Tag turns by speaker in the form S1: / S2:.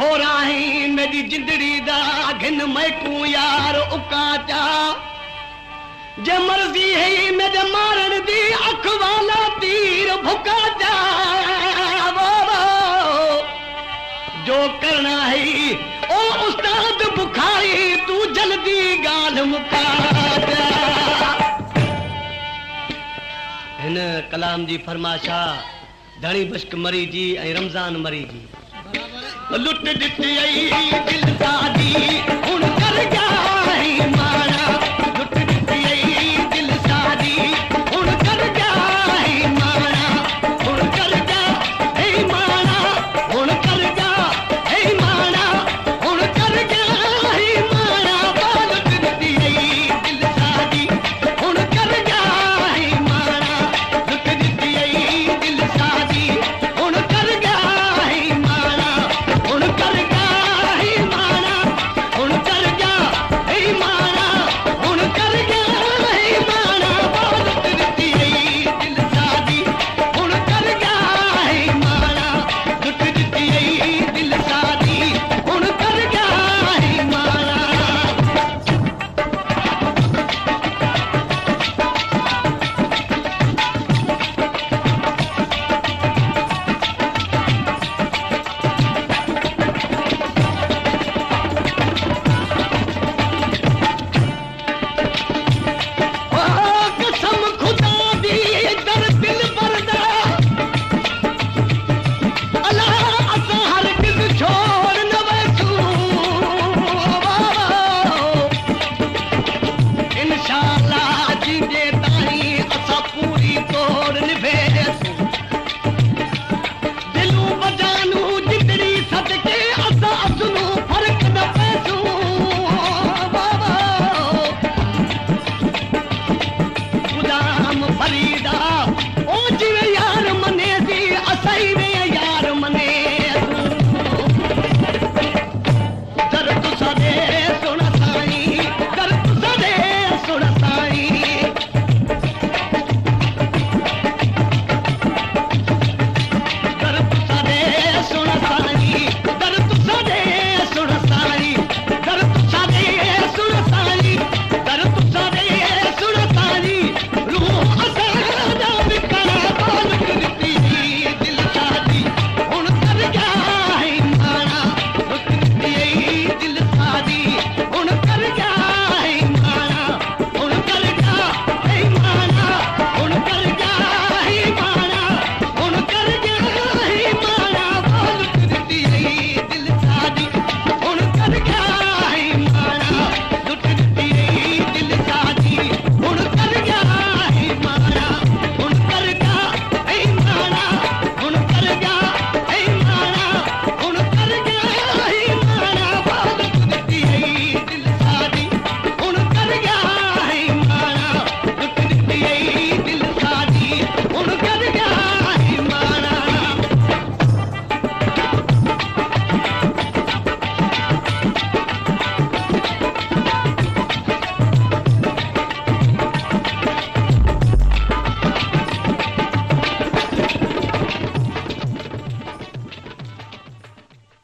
S1: हिन कलाम जी धणी बश्क मरी जी ऐं रमज़ान मरी जी लुट दिती आई